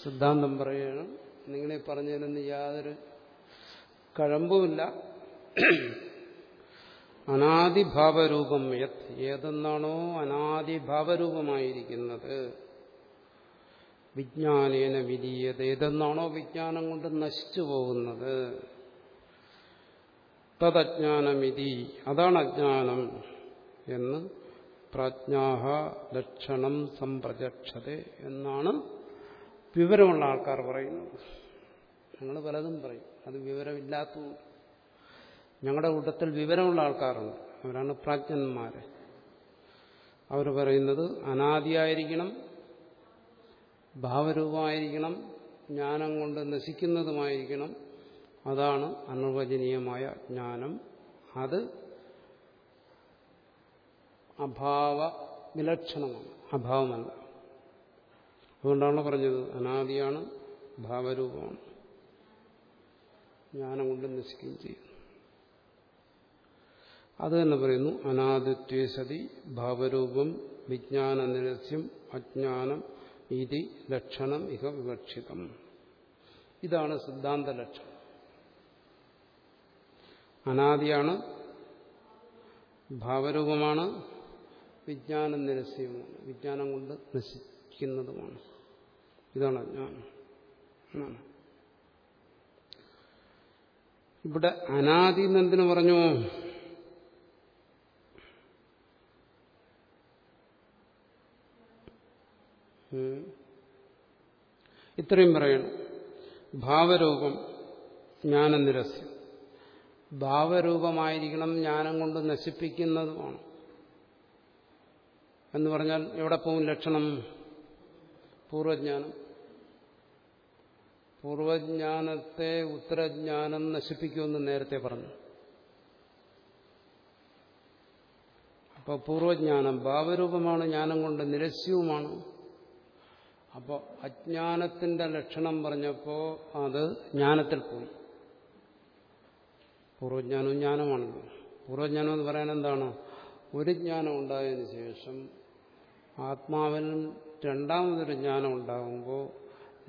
സിദ്ധാന്തം പറയുകയാണ് നിങ്ങളെ പറഞ്ഞതിനൊന്നും യാതൊരു കഴമ്പുമില്ല. അനാദിഭാവരൂപം യത് ഏതെന്നാണോ അനാദിഭാവരൂപമായിരിക്കുന്നത്. വിജ്ഞാനേന വിധീയത. ഏതെന്നാണോ വിജ്ഞാനം കൊണ്ട് നശിച്ചു പോകുന്നത്? തദജ്ഞാനമിതി. അതാണ് അജ്ഞാനം എന്ന് പ്രാജ്ഞാഹ ലക്ഷണം സംപ്രചക്ഷത എന്നാണ് വിവരമുള്ള ആൾക്കാർ പറയുന്നത്. ഞങ്ങൾ പലതും പറയും. അത് വിവരമില്ലാത്ത ഞങ്ങളുടെ കൂട്ടത്തിൽ വിവരമുള്ള ആൾക്കാരുണ്ട്. അവരാണ് പ്രാജ്ഞന്മാര്. അവർ പറയുന്നത് അനാദിയായിരിക്കണം ഭാവരൂപമായിരിക്കണം ജ്ഞാനം കൊണ്ട് നശിക്കുന്നതുമായിരിക്കണം. അതാണ് അനുവചനീയമായ ജ്ഞാനം. അത് അഭാവ വിലക്ഷണമാണ്. അഭാവമല്ല. അതുകൊണ്ടാണ് പറഞ്ഞത് അനാദിയാണ് ഭാവരൂപമാണ്. ജ്ഞാനം കൊണ്ട് നശിക്കുകയും ചെയ്യും. അത് തന്നെ പറയുന്നു അനാദിത്വേ സതി ഭാവരൂപം വിജ്ഞാന നിരസ്യം അജ്ഞാനം ഇതി ലക്ഷണം ഇഹ വിവക്ഷിതം. ഇതാണ് സിദ്ധാന്ത ലക്ഷണം. അനാദിയാണ് ഭാവരൂപമാണ് വിജ്ഞാനം നിരസ്യവുമാണ് വിജ്ഞാനം കൊണ്ട് നശിക്കുന്നതുമാണ്. ഇതാണ് അജ്ഞാനം. ഇവിടെ അനാദി എന്നെന്തിനു പറഞ്ഞു? ഇത്രയും പറയണം. ഭാവരൂപം ജ്ഞാനനിരസ്യം. ഭാവരൂപമായിരിക്കണം ജ്ഞാനം കൊണ്ട് നശിപ്പിക്കുന്നതുമാണ്. എന്ന് പറഞ്ഞാൽ എവിടെ പോകും ലക്ഷണം? പൂർവജ്ഞാനം. പൂർവജ്ഞാനത്തെ ഉത്തരജ്ഞാനം നശിപ്പിക്കുമെന്ന് നേരത്തെ പറഞ്ഞു. അപ്പോൾ പൂർവജ്ഞാനം ഭാവരൂപമാണ് ജ്ഞാനം കൊണ്ട് നിരസ്യവുമാണ്. അപ്പോൾ അജ്ഞാനത്തിന്റെ ലക്ഷണം പറഞ്ഞപ്പോൾ അത് ജ്ഞാനത്തിൽ പോയി. പൂർവജ്ഞാനവും ജ്ഞാനമാണല്ലോ. പൂർവജ്ഞാനം എന്ന് പറയാൻ എന്താണ്? ഒരു ജ്ഞാനം ഉണ്ടായതിനു ശേഷം ആത്മാവിൽ രണ്ടാമതൊരു ജ്ഞാനം ഉണ്ടാകുമ്പോൾ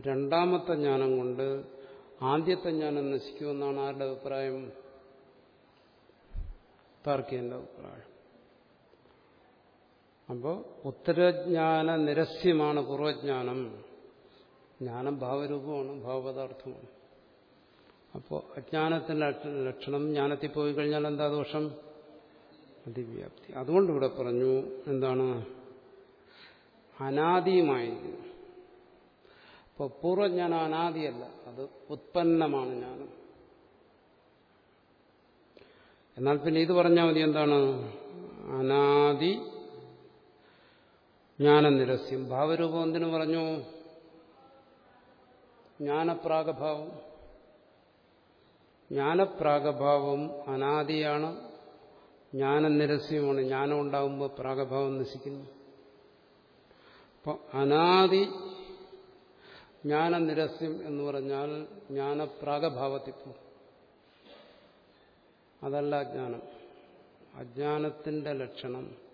രണ്ടാമത്തെ ജ്ഞാനം കൊണ്ട് ആദ്യത്തെ ജ്ഞാനം നശിക്കുമെന്നാണ് ആരുടെ അഭിപ്രായം? താർക്കിയന്റെ അഭിപ്രായം. അപ്പോൾ ഉത്തരജ്ഞാന നിരസ്യമാണ് പൂർവജ്ഞാനം. ജ്ഞാനം ഭാവരൂപമാണ് ഭാവപദാർത്ഥമാണ്. അപ്പോൾ അജ്ഞാനത്തിന്റെ ലക്ഷണം ജ്ഞാനത്തിൽ പോയി കഴിഞ്ഞാൽ എന്താ ദോഷം? അതിവ്യാപ്തി. അതുകൊണ്ട് ഇവിടെ പറഞ്ഞു എന്താണ്? അനാദിയുമായിരിക്കുന്നു. അപ്പോൾ പൂർവജ്ഞാനം അനാദിയല്ല അത് ഉത്പന്നമാണ് ജ്ഞാനം. എന്നാൽ പിന്നെ ഇത് പറഞ്ഞാൽ മതി എന്താണ്? അനാദി ജ്ഞാനനിരസ്യം. ഭാവരൂപം എന്തിനു പറഞ്ഞു? ജ്ഞാനപ്രാഗഭാവം. ജ്ഞാനപ്രാഗഭാവം അനാദിയാണ്. ജ്ഞാനനിരസ്യമാണ്. ജ്ഞാനം ഉണ്ടാകുമ്പോൾ പ്രാഗഭാവം നശിക്കുന്നു. അപ്പോൾ അനാദി ജ്ഞാനനിരസ്യം എന്ന് പറഞ്ഞാൽ ജ്ഞാനപ്രാഗഭാവത്തിൽ പോകും. അതല്ല അജ്ഞാനം അജ്ഞാനത്തിന്റെ ലക്ഷണം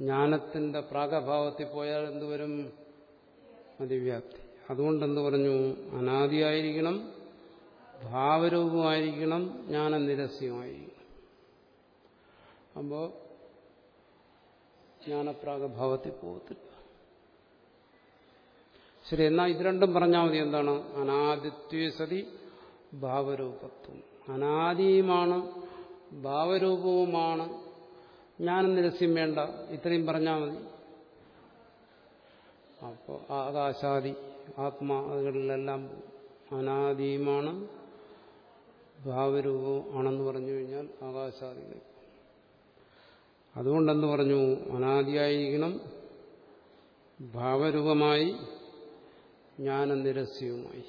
ജ്ഞാനത്തിന്റെ പ്രാഗഭാവത്തിൽ പോയാൽ എന്തുവരും അതിവ്യാപ്തി. അതുകൊണ്ട് എന്ത് പറഞ്ഞു? അനാദിയായിരിക്കണം ഭാവരൂപമായിരിക്കണം ജ്ഞാനനിരസ്യമായിരിക്കണം. അപ്പോൾ ജ്ഞാനപ്രാഗഭാവത്തിൽ പോകത്തില്ല. ശരി എന്നാൽ ഇത് രണ്ടും പറഞ്ഞാൽ മതി. എന്താണ്? അനാദിത്വ സതി ഭാവരൂപത്വം. അനാദിയുമാണ് ഭാവരൂപവുമാണ് ജ്ഞാനം നിരസ്യം വേണ്ട. ഇത്രയും പറഞ്ഞാൽ മതി. അപ്പോൾ ആകാശാദി ആത്മാകളിലെല്ലാം അനാദിയുമാണ്. ഭാവരൂപവും ആണെന്ന് പറഞ്ഞു കഴിഞ്ഞാൽ ആകാശാദികൾ അതുകൊണ്ടെന്ന് പറഞ്ഞു? അനാദിയായിരിക്കണം. ഭാവരൂപമായി ജ്ഞാനനിരസ്യവുമായി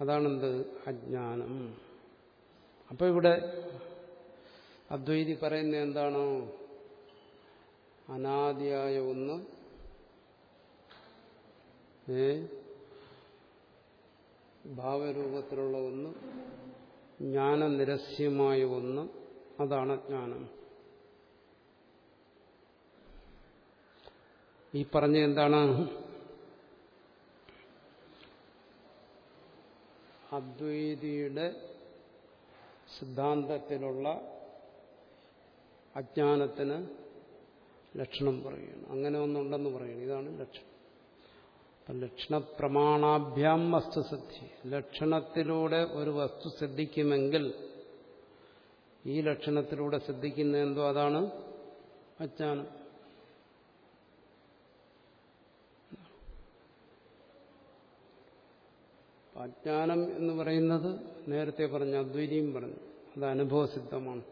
അതാണെന്ത്? അജ്ഞാനം. അപ്പോൾ ഇവിടെ അദ്വൈതി പറയുന്ന എന്താണോ? അനാദിയായ ഒന്ന്. ഭാവരൂപത്തിലുള്ള ഒന്ന്. ജ്ഞാനനിരസ്യമായ ഒന്ന്. അതാണ് ജ്ഞാനം. ഈ പറഞ്ഞ എന്താണ്? അദ്വൈതിയുടെ സിദ്ധാന്തത്തിലുള്ള അജ്ഞാനത്തിന് ലക്ഷണം പറയുകയാണ് അങ്ങനെ ഒന്നുണ്ടെന്ന് പറയുന്നു. ഇതാണ് ലക്ഷണം. അപ്പം ലക്ഷണപ്രമാണാഭ്യാം വസ്തുസിദ്ധി ലക്ഷണത്തിലൂടെ ഒരു വസ്തു സിദ്ധിക്കുമെങ്കിൽ ഈ ലക്ഷണത്തിലൂടെ സിദ്ധിക്കുന്ന എന്തോ അതാണ്? അജ്ഞാനം. അജ്ഞാനം എന്ന് പറയുന്നത് നേരത്തെ പറഞ്ഞ അദ്വൈതിയും പറഞ്ഞു. അത് അനുഭവസിദ്ധമാണ്.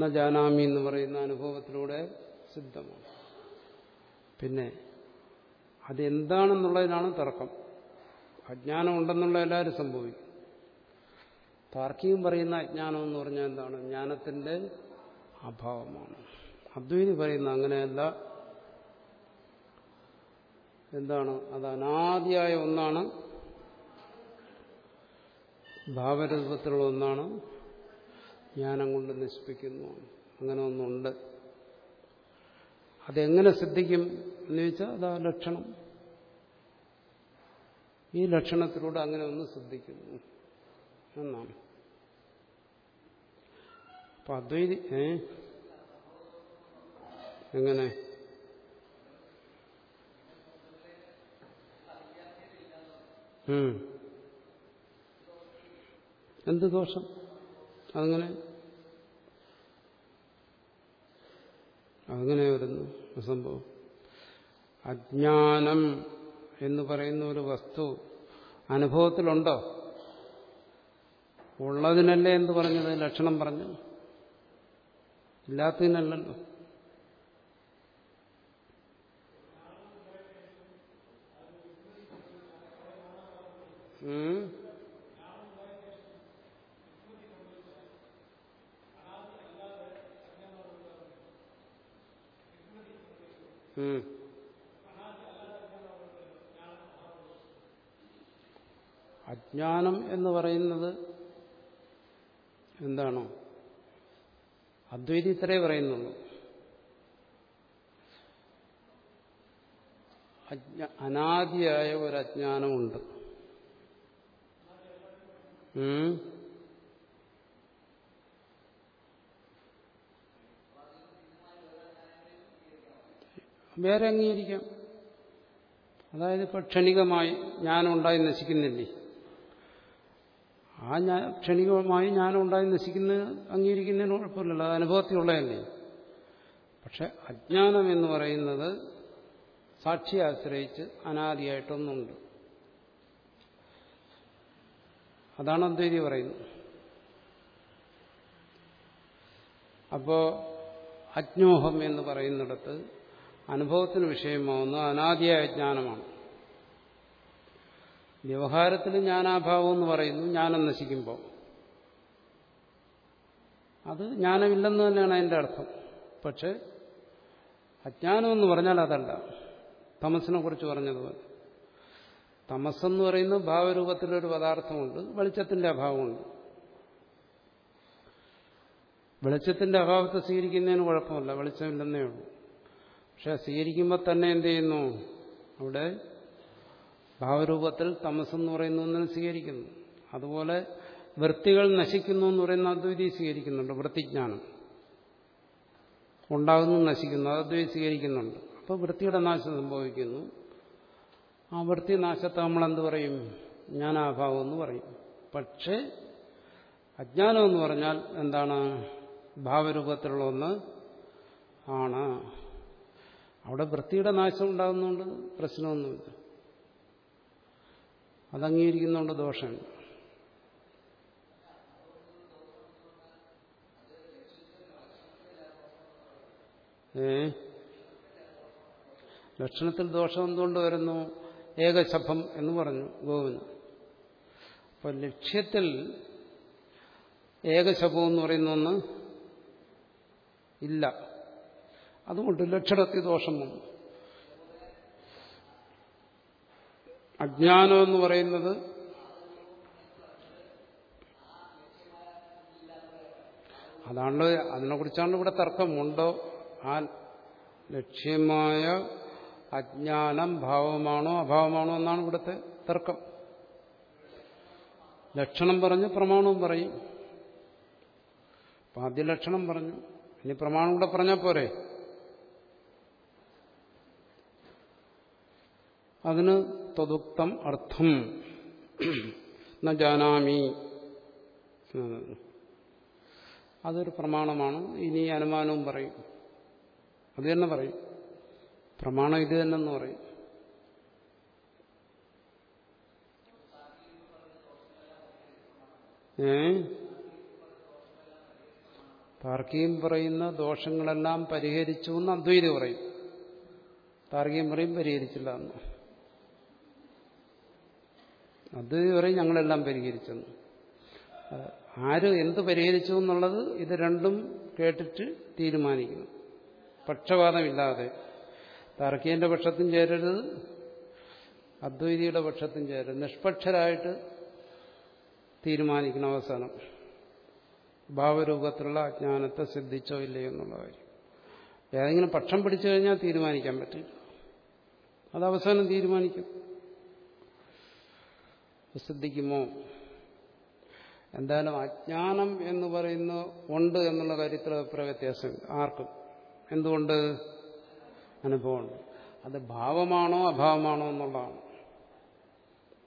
ന ജാനാമി എന്ന് പറയുന്ന അനുഭവത്തിലൂടെ സിദ്ധമാണ്. പിന്നെ അതെന്താണെന്നുള്ളതിനാണ് തർക്കം. അജ്ഞാനം ഉണ്ടെന്നുള്ള എല്ലാവരും സംഭവിക്കും താർക്കികം പറയുന്ന അജ്ഞാനം എന്ന് പറഞ്ഞാൽ എന്താണ്? ജ്ഞാനത്തിന്റെ അഭാവമാണ്. അദ്വൈതി പറയുന്ന അങ്ങനെയല്ല. എന്താണ്? അത് അനാദിയായ ഒന്നാണ്. ഭാവരൂപത്തിലുള്ള ഒന്നാണ്. ജ്ഞാനം കൊണ്ട് നശിപ്പിക്കുന്നു. അങ്ങനെ ഒന്നുണ്ട്. അതെങ്ങനെ സിദ്ധിക്കും എന്ന് ചോദിച്ചാൽ അതാ ലക്ഷണം. ഈ ലക്ഷണത്തിലൂടെ അങ്ങനെ ഒന്ന് സിദ്ധിക്കുന്നു എന്നാണ്. അപ്പൊ അദ്വൈതി ഏ? എങ്ങനെ? എന്ത് ദോഷം? അതങ്ങനെ. അങ്ങനെ വരുന്നു സംഭവം. അജ്ഞാനം എന്ന് പറയുന്ന ഒരു വസ്തു അനുഭവത്തിലുണ്ടോ? ഉള്ളതിനല്ലേ എന്ന് പറഞ്ഞത്? ലക്ഷണം പറഞ്ഞു. ഇല്ലാത്തതിനല്ലല്ലോ. ഉം. അജ്ഞാനം എന്ന് പറയുന്നത് എന്താണോ? അദ്വൈതി ഇത്രേ പറയുന്നുള്ളൂ. അനാദിയായ ഒരു അജ്ഞാനമുണ്ട്. വേറെ അംഗീകരിക്കാം അതായത് ഇപ്പൊ ക്ഷണികമായി ജ്ഞാനം ഉണ്ടായി നശിക്കുന്നില്ലേ? ആ ഞാൻ ക്ഷണികമായി ജ്ഞാനം ഉണ്ടായി നശിക്കുന്ന അംഗീകരിക്കുന്നതിന് കുഴപ്പമില്ലല്ലോ അത് അനുഭവത്തിലുള്ളതല്ലേ? പക്ഷെ അജ്ഞാനം എന്ന് പറയുന്നത് സാക്ഷിയെ ആശ്രയിച്ച് അനാദിയായിട്ടൊന്നുണ്ട്. അതാണ് അദ്വൈതി പറയുന്നത്. അപ്പോ അജ്ഞോഹം എന്ന് പറയുന്നിടത്ത് അനുഭവത്തിന് വിഷയമാവുന്ന അനാദിയായ ജ്ഞാനമാണ്. വ്യവഹാരത്തിൽ ജ്ഞാനാഭാവം എന്ന് പറയുന്നു ജ്ഞാനം നശിക്കുമ്പോൾ അത് ജ്ഞാനമില്ലെന്ന് തന്നെയാണ് അതിന്റെ അർത്ഥം. പക്ഷെ അജ്ഞാനം എന്ന് പറഞ്ഞാൽ അതല്ല. തമസിനെ കുറിച്ച് പറഞ്ഞതുപോലെ. തമസ്സെന്ന് പറയുന്ന ഭാവരൂപത്തിലൊരു പദാർത്ഥമുണ്ട് വെളിച്ചത്തിന്റെ അഭാവമുണ്ട്. വെളിച്ചത്തിന്റെ അഭാവത്തെ സ്വീകരിക്കുന്നതിന് കുഴപ്പമില്ല വെളിച്ചമില്ലെന്നേ ഉള്ളൂ. പക്ഷെ സ്വീകരിക്കുമ്പോൾ തന്നെ എന്ത് ചെയ്യുന്നു? അവിടെ ഭാവരൂപത്തിൽ തമസെന്ന് പറയുന്ന ഒന്നിനെ സ്വീകരിക്കുന്നു. അതുപോലെ വൃത്തികൾ നശിക്കുന്നു എന്ന് പറയുന്ന അദ്വൈതി സ്വീകരിക്കുന്നുണ്ട് വൃത്തിജ്ഞാനം. ഉണ്ടാകുന്നു നശിക്കുന്നു അത് അദ്വൈതി സ്വീകരിക്കുന്നുണ്ട്. അപ്പോൾ വൃത്തിയുടെ നാശം സംഭവിക്കുന്നു. ആ വൃത്തി നാശത്തെ നമ്മൾ എന്ത് പറയും? ജ്ഞാനാഭാവം എന്ന് പറയും. പക്ഷേ അജ്ഞാനം എന്ന് പറഞ്ഞാൽ എന്താണ്? ഭാവരൂപത്തിലുള്ള ഒന്ന് ആണ്. അവിടെ വൃത്തിയുടെ നാശം ഉണ്ടാകുന്നതുകൊണ്ട് പ്രശ്നമൊന്നുമില്ല. അത് അംഗീകരിക്കുന്നതുകൊണ്ട് ദോഷമുണ്ട് ഏ? ലക്ഷണത്തിൽ ദോഷം എന്തുകൊണ്ട് വരുന്നു? ഏകശഭം എന്ന് പറഞ്ഞു ഗോവിന് അപ്പൊ ലക്ഷ്യത്തിൽ ഏകശഭം എന്ന് പറയുന്ന ഒന്ന് ഇല്ല. അതുകൊണ്ട് ലക്ഷണത്തി ദോഷം വന്നു അജ്ഞാനം എന്ന് പറയുന്നത് അതാണ് അതിനെക്കുറിച്ചാണ് ഇവിടെ തർക്കം ഉണ്ടോ ആ ലക്ഷ്യമായ അജ്ഞാനം ഭാവമാണോ അഭാവമാണോ എന്നാണ് ഇവിടുത്തെ തർക്കം. ലക്ഷണം പറഞ്ഞ് പ്രമാണവും പറയും. ആദ്യ ലക്ഷണം പറഞ്ഞു. ഇനി പ്രമാണം കൂടെ പറഞ്ഞാൽ പോരെ? അതിന് തതുക്തം അർത്ഥം. ന ജാനാമി. അതൊരു പ്രമാണമാണ്. ഇനി അനുമാനവും പറയും. അത് തന്നെ പറയും. പ്രമാണം ഇത് തന്നെ എന്ന് പറയും. ഏ? താർക്കിയും പറയുന്ന ദോഷങ്ങളെല്ലാം പരിഹരിച്ചു എന്ന് അദ്വൈതി പറയും. താർക്കിയും പറയും പരിഹരിച്ചില്ല എന്ന്. പറയും ഞങ്ങളെല്ലാം പരിഹരിച്ചെന്ന്. ആര് എന്ത് പരിഹരിച്ചു എന്നുള്ളത് ഇത് രണ്ടും കേട്ടിട്ട് തീരുമാനിക്കുന്നു. പക്ഷപാതമില്ലാതെ. താർക്കികന്റെ പക്ഷത്തും ചേരരുത് അദ്വൈതിയുടെ പക്ഷത്തും ചേരരുത്. നിഷ്പക്ഷരായിട്ട് തീരുമാനിക്കണം അവസാനം. ഭാവരൂപത്തിലുള്ള അജ്ഞാനത്തെ സിദ്ധിച്ചോ ഇല്ലയോ എന്നുള്ള കാര്യം. ഏതെങ്കിലും പക്ഷം പിടിച്ചു കഴിഞ്ഞാൽ തീരുമാനിക്കാൻ പറ്റില്ല. അത് അവസാനം തീരുമാനിക്കും. സിദ്ധിക്കുമോ എന്തായാലും അജ്ഞാനം എന്ന് പറയുന്ന ഉണ്ട് എന്നുള്ള കാര്യത്തിൽ അഭിപ്രായ വ്യത്യാസം. ആർക്കും? എന്തുകൊണ്ട്? അനുഭവമുണ്ട്. അത് ഭാവമാണോ അഭാവമാണോ എന്നുള്ളതാണ്.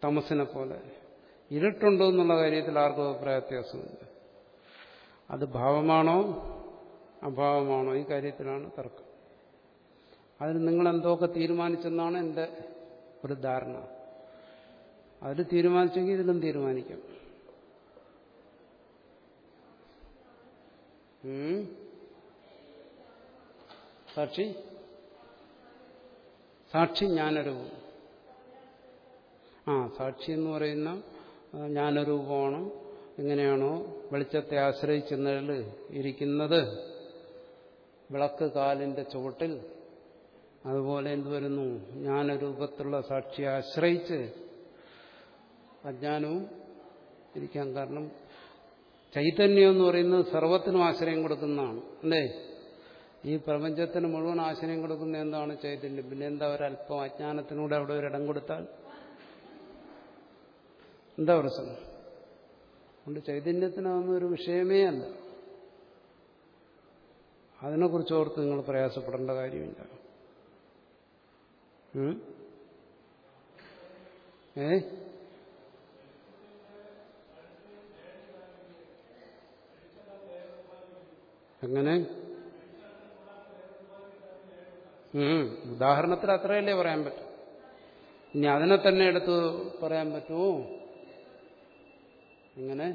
തമസിനെ പോലെ ഇരുട്ടുണ്ടോ എന്നുള്ള കാര്യത്തിൽ ആർക്കും അഭിപ്രായ വ്യത്യാസമുണ്ട്. അത് ഭാവമാണോ? അഭാവമാണോ? ഈ കാര്യത്തിലാണ് തർക്കം. അതിന് നിങ്ങൾ എന്തൊക്കെ തീരുമാനിച്ചെന്നാണ് എന്റെ ഒരു ധാരണ. അതിൽ തീരുമാനിച്ചെങ്കിൽ ഇതിലും തീരുമാനിക്കാം. സാക്ഷി? സാക്ഷി ജ്ഞാനരൂപം ആ സാക്ഷി എന്ന് പറയുന്ന ജ്ഞാനരൂപമാണ് എങ്ങനെയാണോ വെളിച്ചത്തെ ആശ്രയിച്ച് ഇരിക്കുന്നത്? വിളക്ക് കാലിന്റെ ചുവട്ടിൽ അതുപോലെ എന്ത് വരുന്നു? ജ്ഞാനരൂപത്തിലുള്ള സാക്ഷിയെ ആശ്രയിച്ച് അജ്ഞാനവും ഇരിക്കാൻ കാരണം ചൈതന്യം എന്ന് പറയുന്നത് സർവത്തിനും ആശ്രയം കൊടുക്കുന്നതാണ് അല്ലേ? ഈ പ്രപഞ്ചത്തിന് മുഴുവൻ ആശ്രയം കൊടുക്കുന്ന എന്താണ് ചൈതന്യം? പിന്നെ എന്താ ഒരല്പം അജ്ഞാനത്തിനൂടെ അവിടെ ഒരിടം കൊടുത്താൽ? എന്താ പ്രശ്നം? അതുകൊണ്ട് ചൈതന്യത്തിനാവുന്ന ഒരു വിഷയമേ അല്ല. അതിനെക്കുറിച്ച് ഓർത്ത് നിങ്ങൾ പ്രയാസപ്പെടേണ്ട കാര്യമില്ല. ഏ? എങ്ങനെ ഉം, ഉദാഹരണത്തിൽ അത്രയല്ലേ പറയാൻ പറ്റും. ഇനി അതിനെ തന്നെ എടുത്ത് പറയാൻ പറ്റുമോ ഇങ്ങനെ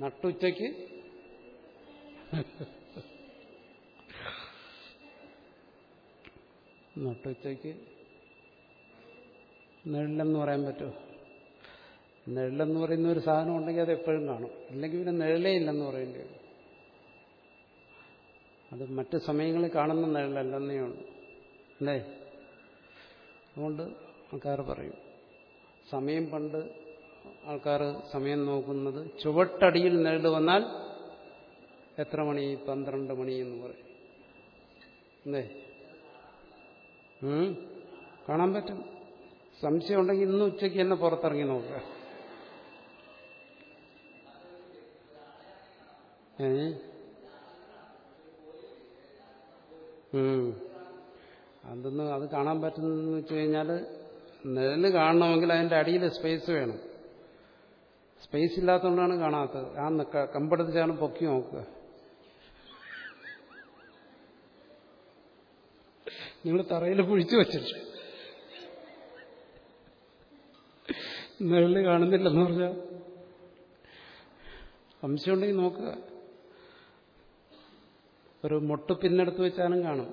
നട്ടുച്ചയ്ക്ക്? നട്ടുച്ചയ്ക്ക്? നെല്ലെന്ന് പറയാൻ പറ്റുമോ നിഴലെന്ന് പറയുന്ന ഒരു സാധനം ഉണ്ടെങ്കിൽ അത് എപ്പോഴും കാണും. ഇല്ലെങ്കിൽ പിന്നെ നിഴലേ ഇല്ലെന്ന് പറയേണ്ടി വരും. അത് മറ്റു സമയങ്ങളിൽ കാണുന്ന നിഴലല്ലെന്നേ ഉള്ളൂ. അല്ലേ? അതുകൊണ്ട് ആൾക്കാർ പറയും സമയം പണ്ട് ആൾക്കാർ സമയം നോക്കുന്നത് ചുവട്ടടിയിൽ നിഴൽ വന്നാൽ എത്ര മണി? പന്ത്രണ്ട് മണി എന്ന് പറയും. അല്ലേ? കാണാൻ പറ്റും. സംശയം ഉണ്ടെങ്കിൽ ഇന്ന് ഉച്ചയ്ക്ക് തന്നെ പുറത്തിറങ്ങി നോക്കുക ഏ ഉം. അതൊന്ന് അത് കാണാൻ പറ്റുന്നതെന്ന് വെച്ച് കഴിഞ്ഞാൽ നിഴൽ കാണണമെങ്കിൽ അതിന്റെ അടിയിൽ സ്പേസ് വേണം. സ്പേസ് ഇല്ലാത്തതുകൊണ്ടാണ് കാണാത്തത്. ആ ക- കമ്പെടുത്തിച്ചാണ് പൊക്കി നോക്കുക. നിങ്ങൾ തറയിൽ കുഴിച്ചു വെച്ചിട്ട്. നിഴൽ കാണുന്നില്ലെന്ന് പറഞ്ഞാൽ സംശയമുണ്ടെങ്കിൽ നോക്കുക. ഒരു മുട്ട് പിന്നെടുത്ത് വെച്ചാലും കാണും.